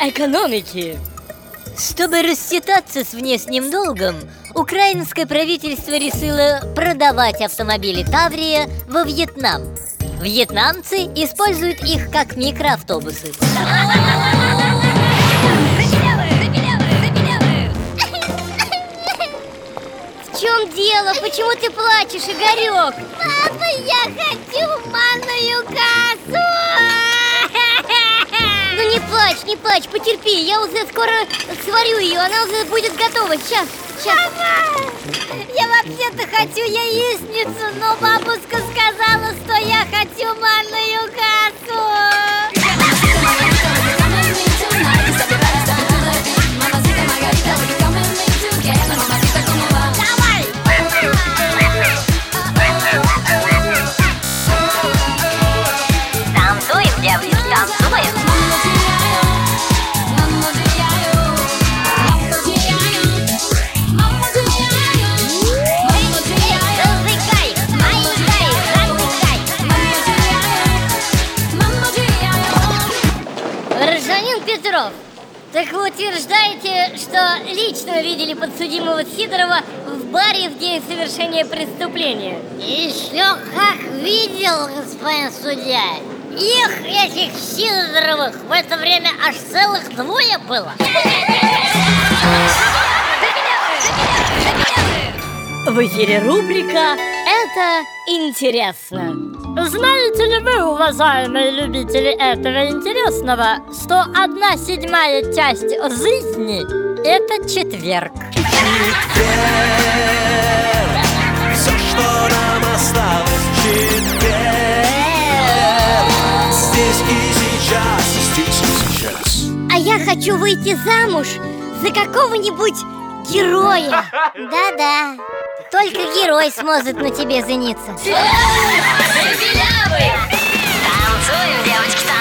экономики. Чтобы рассчитаться с внешним долгом, украинское правительство решило продавать автомобили Таврия во Вьетнам. Вьетнамцы используют их как микроавтобусы. В чем дело? Почему ты плачешь, Игорек? Папа, я хочу манную кассу! Не плачь, потерпи, я уже скоро сварю ее, она уже будет готова. Сейчас, сейчас. Мама, я вообще-то хочу яичницу, но бабушка сказала, Петров, так вы утверждаете, что лично видели подсудимого Сидорова в баре в день совершения преступления? Еще как видел, господин судья. Их, этих Сидоровых, в это время аж целых двое было. В эфире рубрика «Это интересно». Знаете ли вы, уважаемые любители этого интересного, что одна седьмая часть жизни – это четверг? Все, что нам осталось четверг Здесь и сейчас, здесь и сейчас А я хочу выйти замуж за какого-нибудь героя. Да-да. Только герой сможет на тебе жениться. Танцуем, девочки, танцуем.